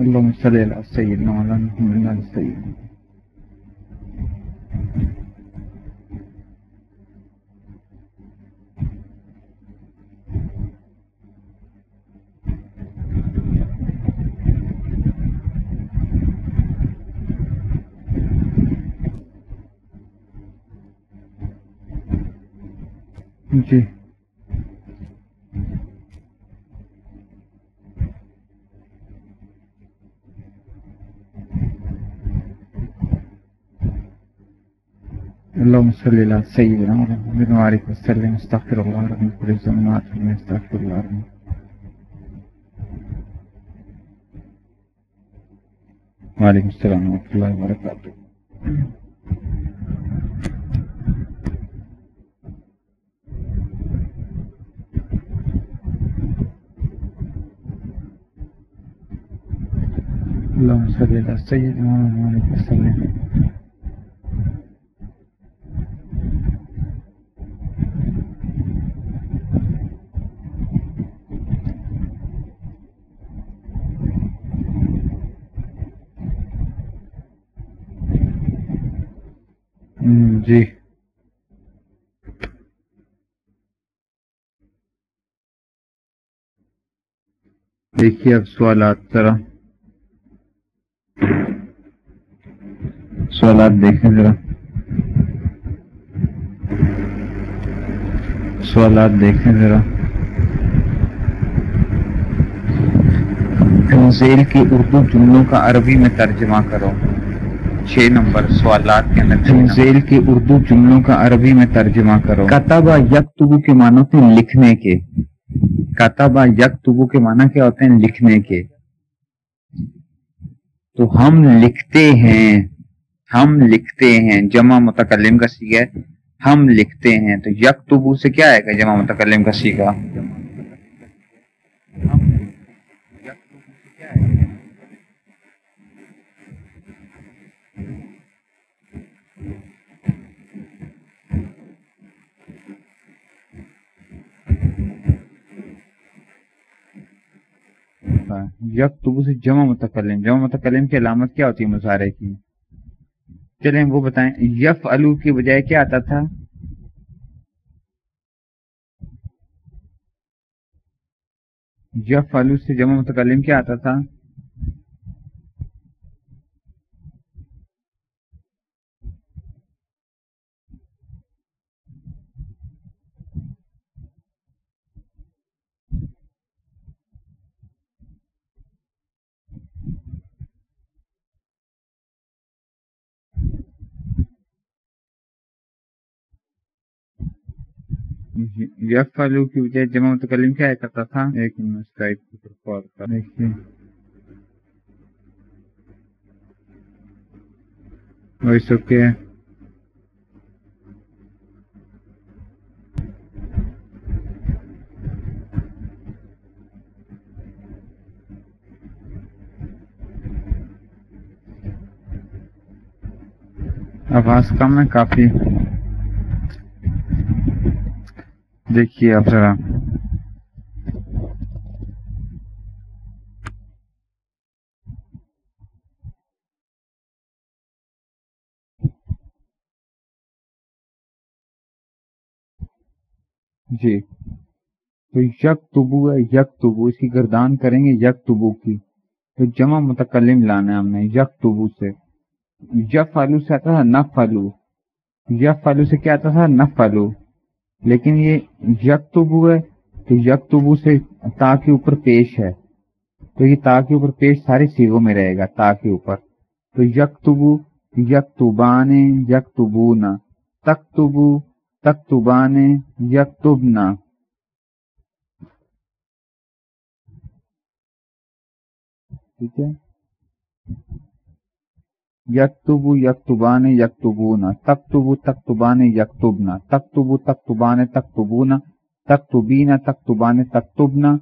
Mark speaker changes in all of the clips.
Speaker 1: اللهم صل على سيدنا وعلى محمد وعلى سيدنا جی۔ اللهم صل على سيدنا محمد وعلى اله وسلم استغفر الله رب من كل ذنب واتوب استغفر الله رب وعليكم السلام ورحمة الله وبركاته اللهم صل على سيدنا محمد وعلى اله وسلم ہم، جی دیکھیے اب سوالات ذرا سوالات دیکھیں ذرا۔ سوالات دیکھیں ذرا۔ تنزیل کی اردو جملوں کا عربی میں ترجمہ کرو۔ چھ نمبر سوالات کے اندر تنزیل کی اردو جملوں کا عربی میں ترجمہ کرو۔ کتبہ یکتبو کے معنی ہوتے ہیں لکھنے کے۔ کتبہ یکتبو کے معنی کیا ہوتے ہیں لکھنے کے؟ تو ہم لکھتے ہیں، ہم لکھتے ہیں، جمع متکلم کا سیگا ہے، ہم لکھتے ہیں، تو یکتبو سے کیا آئے گا جمع متکلم کا سیگا؟ یکتبو سے جمع متکلم جمع متکلم کی علامت کیا ہوتی ہے مظاہرے کی؟ چلیں وہ بتائیں۔ یف الو کی بجائے کیا آتا تھا؟ یف الو سے جمع متکلم کیا آتا تھا؟ یف الو کی بجائے جمع متکلم کیا کرتا تھا ایک منٹ اسکائپ کی طرف کر دیکھیے وائس اوکے آواز کم ہے کافی دیکھیے آپ ذرا۔ جی۔ تو یک تبو ہے یک تبو اس کی گردان کریں گے یک تبو کی۔ تو جمع متکلم لانا ہے ہم نے یک تبو سے۔ یک فالو سے آتا تھا نف فالو یک فالو سے کیا آتا تھا؟ نف فالو لیکن یہ یکتبو ہے تو یکتبو سے تا کے اوپر پیش ہے۔ تو یہ تا کے اوپر پیش سارے سیگوں میں رہے گا، تا کے اوپر۔ تو یکتبو یکتبان یکتبونا۔ تکتبو تکتبان یکتبنا۔ ٹھیک ہے؟ یکتبو یکتبان یکتبونا تکتبو تکتبان یکتبنا تکتبو تکتبان تکتبونا تکتبینا تکتبان تکتبنا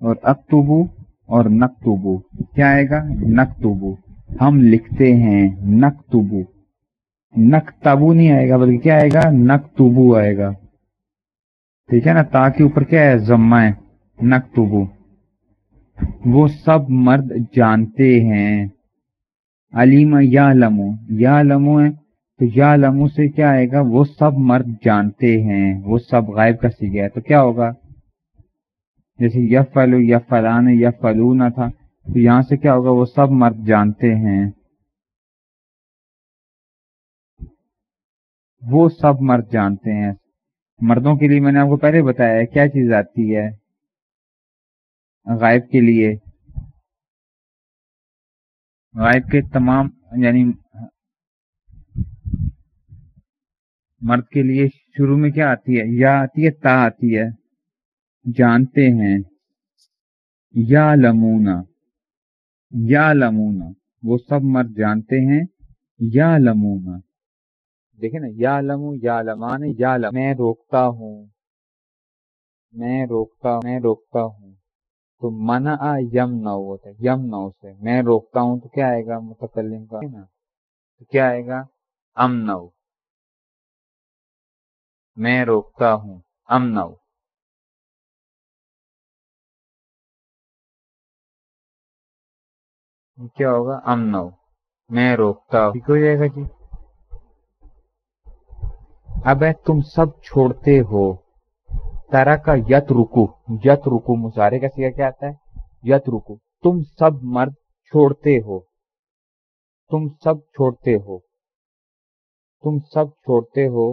Speaker 1: اور اکتبو اور نکتبو۔ کیا آئے گا؟ نکتبو۔ ہم لکھتے ہیں نکتبو۔ نکتبو نہیں آئے گا، بلکہ کیا آئے گا؟ نکتبو آئے گا۔ ٹھیک ہے نا؟ تا کے اوپر کیا ہے؟ زمہ ہے۔ نکتبو۔ وہ سب مرد جانتے ہیں۔ علیم یا لمو یا لمو ہے تو یا لمو سے کیا آئے گا؟ وہ سب مرد جانتے ہیں، وہ سب غائب کا سی گیا تو کیا ہوگا؟ جیسے یف فلو یا فلان یا فلو تھا، تو یہاں سے کیا ہوگا؟ وہ سب مرد جانتے ہیں۔ وہ سب مرد جانتے ہیں۔ مردوں کے لیے میں نے آپ کو پہلے بتایا ہے کیا چیز آتی ہے غائب کے لیے۔ غائب کے تمام یعنی مرد کے لیے شروع میں کیا آتی ہے؟ یا آتی ہے، تا آتی ہے۔ جانتے ہیں۔ یا لمونا یا لمونا وہ سب مرد جانتے ہیں۔ یا لمونا دیکھیں نا یا لمو یا لمان یا لم میں روکتا ہوں۔ میں روکتا میں روکتا ہوں۔ تو منا یم نو ہوتا ہے یم نو سے۔ میں روکتا ہوں تو کیا آئے گا متکلم کا؟ نا۔ تو کیا آئے گا؟ ام نو میں روکتا ہوں، ام نو کیا ہوگا؟ ام نو میں روکتا ہوں۔ ٹھیک ہو جائے گا جی۔ اب تم سب چھوڑتے ہو۔ ترا کا یت رکو یت رکو مظاہرے کا سیگا کیا آتا ہے؟ یت رکو۔ تم سب مرد چھوڑتے ہو۔ تم سب چھوڑتے ہو۔ تم سب چھوڑتے ہو۔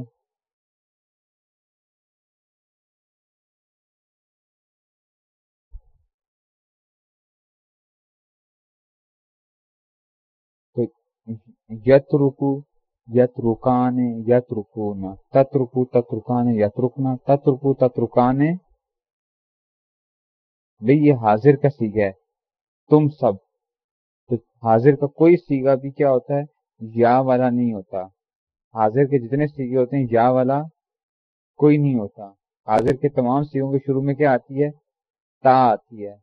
Speaker 1: یت رکو یت رکان یت رکونا تت رکو تت رکان بھئی یہ حاضر کا سیگا ہے۔ تم سب۔ تو حاضر کا کوئی سیگا بھی کیا ہوتا ہے؟ یا والا نہیں ہوتا۔ حاضر کے جتنے سیگے ہوتے ہیں، یا والا کوئی نہیں ہوتا۔ حاضر کے تمام سیگوں کے شروع میں کیا آتی ہے؟ تا آتی ہے۔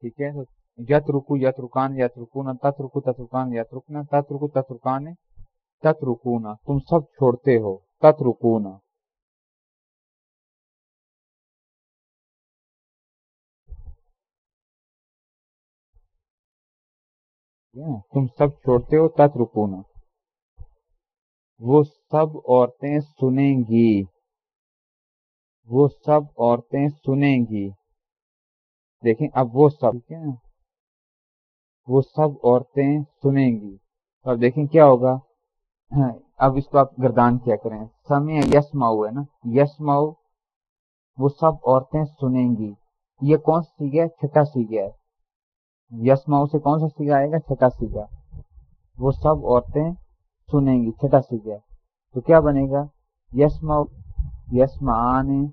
Speaker 1: ٹھیک ہے؟ یت رکو یت رکان یت رکونا تت رکو تت رکان یت رکنا تت رکو تت رکان تت رکونا تم سب چھوڑتے ہو تت رکونا تم سب چھوڑتے ہو تت رکونا وہ سب عورتیں سنیں گی وہ سب عورتیں سنیں گی دیکھیں اب وہ سب کیا وہ سب عورتیں سنیں گی۔ اب دیکھیں کیا ہوگا۔ ہاں، اب اس کو آپ گردان کیا کریں۔ سمے یس ماؤ ہے نا۔ یس ماؤ وہ سب عورتیں سنیں گی۔ یہ کون سا سیگا ہے؟ چھٹا سیگا ہے۔ یس ماؤ سے کون سا سیگا آئے گا؟ چھٹا سیگا۔ وہ سب عورتیں سنیں گی، چھٹا سیگا۔ تو کیا بنے گا؟ یس ماؤ یس مان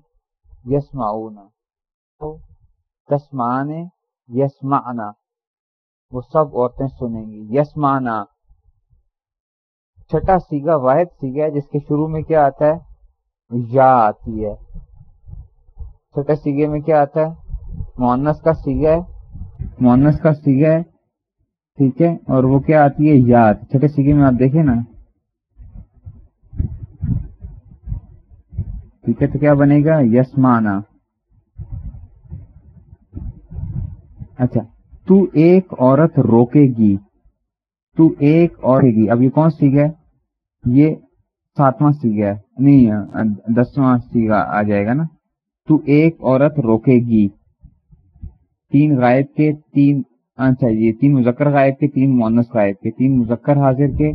Speaker 1: یس ماؤ تسمان یس معنا وہ سب عورتیں سنیں گی۔ یس مانا۔ چھٹا سیگا، واحد سیگا ہے، جس کے شروع میں کیا آتا ہے؟ یا آتی ہے۔ چھٹا سیگے میں کیا آتا ہے؟ مونس کا سیگا ہے۔ مونس کا سیگا ہے۔ ٹھیک ہے، اور وہ کیا آتی ہے؟ یاد چھٹے سیگے میں آپ دیکھیں نا۔ ٹھیک ہے، تو کیا بنے گا؟ یس مانا۔ اچھا۔ تو ایک عورت روکے گی۔ تو ایک اور گی۔ اب یہ کون سیگا ہے؟ یہ ساتواں سیگا ہے۔ نہیں، دسواں سیگا آ جائے گا نا۔ تو ایک عورت روکے گی۔ تین غائب کے، تین اچھا تین مذکر غائب کے، تین مونس غائب کے، تین مذکر حاضر کے۔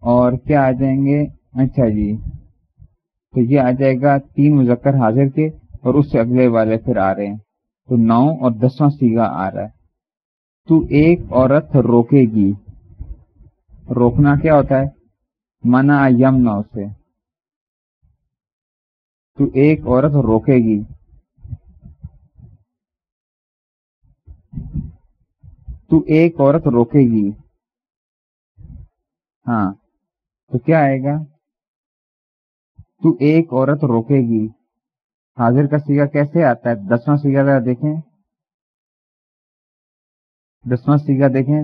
Speaker 1: اور کیا آ جائیں گے؟ اچھا جی۔ تو یہ آ جائے گا تین مذکر حاضر کے اور اس سے اگلے والے پھر آ رہے ہیں۔ تو نو اور دسواں سیگا آ رہا ہے۔ تو ایک عورت روکے گی۔ روکنا کیا ہوتا ہے؟ منا یم نو سے تو ایک عورت روکے گی۔ تو ایک عورت روکے گی۔ ہاں تو کیا آئے گا؟ تو ایک عورت روکے گی۔ حاضر کا سیگا کیسے آتا ہے؟ دسواں سیگا ذرا دیکھیں۔ دسواں سیگا دیکھیں۔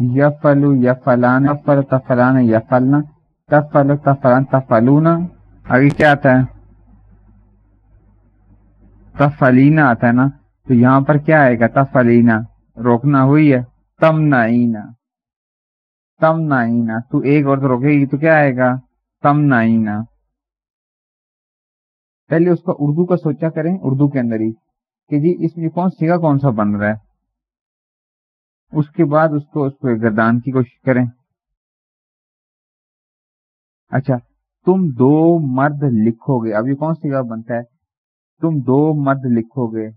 Speaker 1: یا فلو یا تفلان یا فلنا تفل تفلان تفلونا آگے کیا آتا ہے؟ تفلینا آتا ہے نا۔ تو یہاں پر کیا آئے گا؟ تفلینا روکنا ہوئی ہے۔ تم نائنا تم نائنا تو ایک اور تو روکے گی تو کیا آئے گا؟ تم نائنا پہلے اس کا اردو کا سوچا کریں، اردو کے اندر ہی۔ کہ جی اس میں کون سیگا کون سا بن رہا ہے؟ اس کے بعد اس کو اس کو گردان کی کوشش کریں۔ اچھا تم دو مرد لکھو گے۔ اب یہ کون سی سیگا بنتا ہے؟ تم دو مرد لکھو گے۔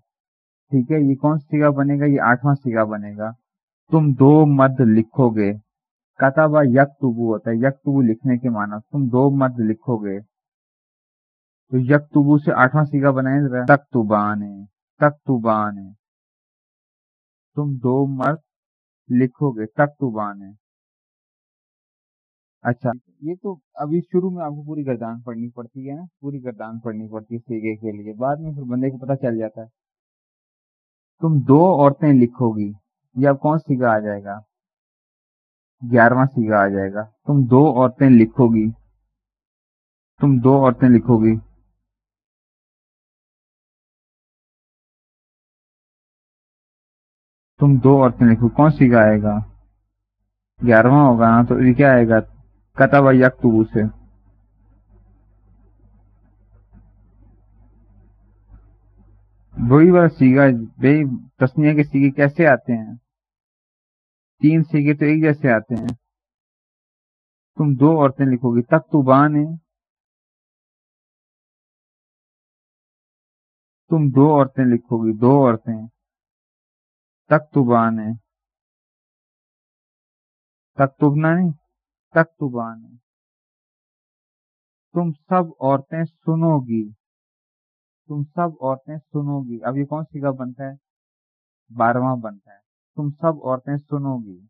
Speaker 1: ٹھیک ہے، یہ کون سیگا بنے گا؟ یہ آٹھواں سیگا بنے گا۔ تم دو مرد لکھو گے۔ کتابا یک تبو ہوتا ہے۔ یک تبو لکھنے کے معنی، تم دو مرد لکھو گے۔ تو یک تبو سے آٹھواں سیگا بنائے تک تبان ہے تک ہے تم دو مرد لکھو گے، تک ہے۔ اچھا یہ تو ابھی شروع میں آپ کو پوری گردان پڑھنی پڑتی ہے نا؟ پوری گردان پڑھنی پڑتی ہے سیگے کے لیے۔ بعد میں پھر بندے کو پتا چل جاتا ہے۔ تم دو عورتیں لکھو گی، یہ اب کون سیگا آ جائے گا؟ گیارہواں سیگا آ جائے گا۔ تم دو عورتیں لکھو گی۔ تم دو عورتیں لکھو گی۔ تم دو عورتیں لکھو کون سیگا آئے گا؟ گیارہواں ہوگا نا تو یہ کیا آئے گا؟ کتب یکتبو سے۔ وہی والا سیگا، بھائی تسنیا کے سیگے کیسے آتے ہیں؟ تین سیگے تو ایک جیسے آتے ہیں۔ تم دو عورتیں لکھو گی تک تو بان ہے تم دو عورتیں لکھو گی، دو عورتیں۔ تک ہے۔ تک تبنا نہیں، تکتبان تم سب عورتیں سنو گی۔ تم سب عورتیں سنو گی۔ اب یہ کون سیگا بنتا ہے؟ بارہواں بنتا ہے۔ تم سب عورتیں سنو گی۔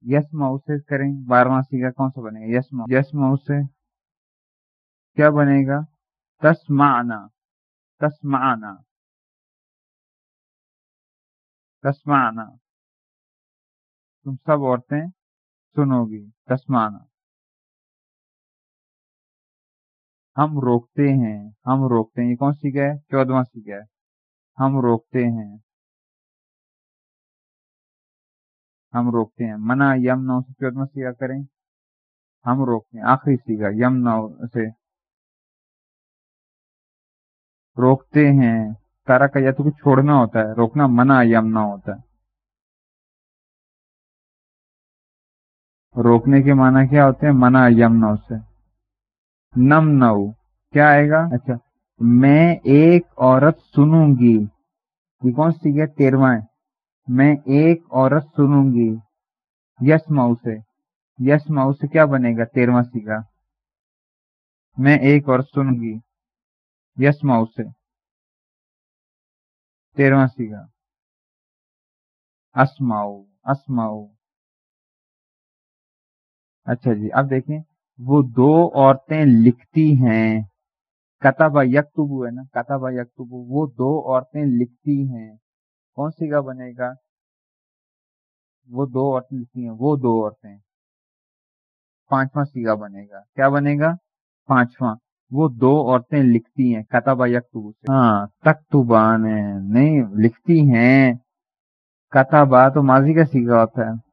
Speaker 1: یس مئو سے کریں۔ بارہواں سیگا کون سا بنے گا؟ یس مئو یس مئو سے کیا بنے گا؟ تسمعنا۔ تسمعنا۔ تسمعنا تم سب عورتیں سنو گی تسمانا ہم روکتے ہیں، ہم روکتے ہیں۔ یہ کون سی گئے چودواں سی گئے ہم روکتے ہیں۔ ہم روکتے ہیں۔ منا یم نو سے چودواں سیگا کریں۔ ہم روکتے ہیں۔ آخری سیگا یم نو سے۔ روکتے ہیں۔ تارا کا یا تو کچھ چھوڑنا ہوتا ہے، روکنا منا یم نہ ہوتا ہے۔ روکنے کے معنی کیا ہوتے ہیں؟ منا یم نو سے نم نو۔ کیا آئے گا؟ اچھا۔ میں ایک عورت سنوں گی۔ یہ کون سی گیا تیرواں میں ایک عورت سنوں گی۔ یس مئو سے۔ یس مئو سے کیا بنے گا؟ تیرواں سیگا۔ میں ایک عورت سنوں گی۔ یس مئو سے۔ تیرواں سیگا اسماؤ اسماؤ۔ اچھا جی اب دیکھیں، وہ دو عورتیں لکھتی ہیں۔ کتابا یکتبو ہے نا؟ کتابا یکتبو، وہ دو عورتیں لکھتی ہیں۔ کون سی کا بنے گا؟ وہ دو عورتیں لکھتی ہیں، وہ دو عورتیں۔ پانچواں سیگا بنے گا۔ کیا بنے گا؟ پانچواں۔ وہ دو عورتیں لکھتی ہیں کتابا یکتبو سے۔ ہاں تختبان ہے نہیں، لکھتی ہیں۔ کتابا تو ماضی کا سیگا ہوتا ہے۔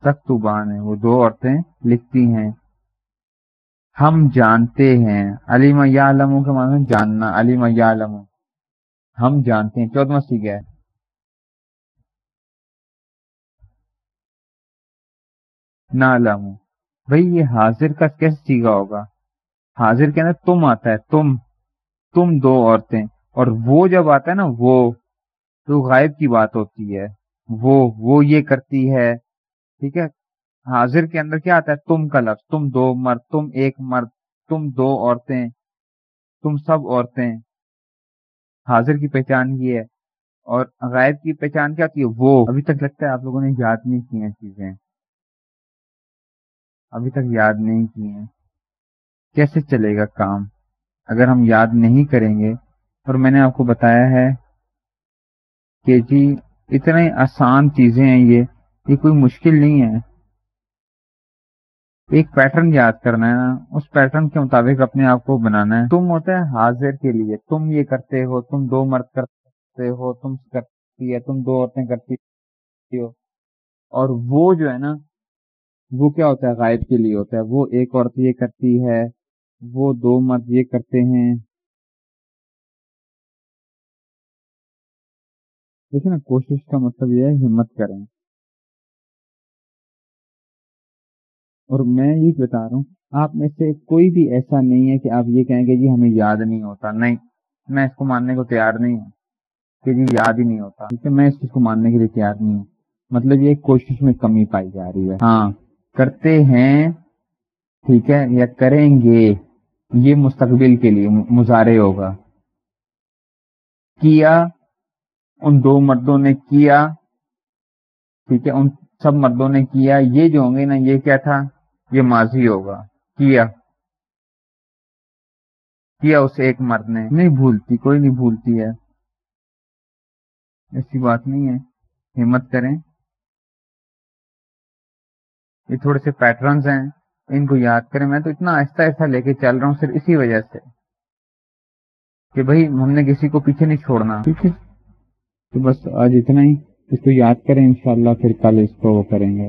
Speaker 1: تختوبان ہے وہ دو عورتیں لکھتی ہیں۔ ہم جانتے ہیں۔ علیما یا علم کا معنی جاننا۔ علیما یا علم ہم جانتے ہیں۔ چودواں سی گیا نہ علم بھائی یہ حاضر کا کیسے سیگا ہوگا؟ حاضر کے اندر تم آتا ہے، تم تم دو عورتیں۔ اور وہ جب آتا ہے نا، وہ، تو غائب کی بات ہوتی ہے۔ وہ وہ یہ کرتی ہے۔ ٹھیک ہے؟ حاضر کے اندر کیا آتا ہے؟ تم کا لفظ۔ تم دو مرد، تم ایک مرد، تم دو عورتیں، تم سب عورتیں۔ حاضر کی پہچان یہ ہے۔ اور غائب کی پہچان کیا ہے؟ وہ۔ ابھی تک لگتا ہے آپ لوگوں نے یاد نہیں کی ہیں چیزیں۔ ابھی تک یاد نہیں کی ہیں۔ کیسے چلے گا کام؟ اگر ہم یاد نہیں کریں گے، اور میں نے آپ کو بتایا ہے کہ جی اتنے آسان چیزیں ہیں یہ یہ کوئی مشکل نہیں ہے۔ ایک پیٹرن یاد کرنا ہے نا، اس پیٹرن کے مطابق اپنے آپ کو بنانا ہے۔ تم ہوتا ہے حاضر کے لیے، تم یہ کرتے ہو، تم دو مرد کرتے ہو، تم کرتی ہے، تم دو عورتیں کرتی ہو۔ اور وہ جو ہے نا وہ کیا ہوتا ہے؟ غائب کے لیے ہوتا ہے۔ وہ ایک عورت یہ کرتی ہے، وہ دو مرد یہ کرتے ہیں۔ دیکھیں نا، کوشش کا مطلب یہ ہے، ہمت کریں۔ اور میں یہ بتا رہا ہوں، آپ میں سے کوئی بھی ایسا نہیں ہے کہ آپ یہ کہیں گے جی ہمیں یاد نہیں ہوتا۔ نہیں، میں اس کو ماننے کو تیار نہیں ہوں۔ کہ جی یاد ہی نہیں ہوتا۔ کیونکہ میں اس چیز کو ماننے کے لیے تیار نہیں ہوں۔ مطلب یہ کوشش میں کمی پائی جا رہی ہے۔ ہاں۔ کرتے ہیں، ٹھیک ہے، یا کریں گے، یہ مستقبل کے لیے مظاہرے ہوگا۔ کیا، ان دو مردوں نے کیا، ٹھیک ہے، ان سب مردوں نے کیا، یہ جو ہوں گے نا، یہ کیا تھا؟ یہ ماضی ہوگا۔ کیا۔ کیا اس ایک مرد نے؟ نہیں بھولتی، کوئی نہیں بھولتی ہے۔ ایسی بات نہیں ہے۔ ہمت کریں۔ یہ تھوڑے سے پیٹرنز ہیں، ان کو یاد کریں۔ میں تو اتنا آہستہ آہستہ لے کے چل رہا ہوں، صرف اسی وجہ سے کہ بھائی ہم نے کسی کو پیچھے نہیں چھوڑنا۔ ٹھیک ہے۔ تو بس آج اتنا ہی۔ اس کو یاد کریں، انشاءاللہ پھر کل اس کو وہ کریں گے۔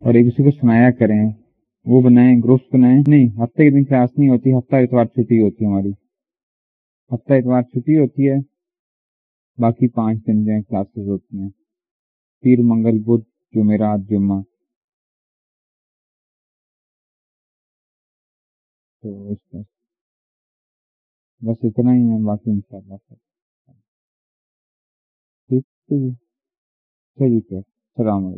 Speaker 1: اور ایک دوسرے کو سنایا کریں۔ وہ بنائیں، گروپس بنائیں۔ نہیں، ہفتے کے دن کلاس نہیں ہوتی، ہفتہ اتوار چھٹی ہوتی ہے ہماری۔ ہفتہ اتوار چھٹی ہوتی ہے، باقی پانچ دن جو ہیں کلاسز ہوتی ہیں۔ پیر منگل، بدھ جمعرات جمعہ تو بس اتنا ہی ہے، باقی ان شاء اللہ ٹھیک۔ ہے چلیے السلام علیکم۔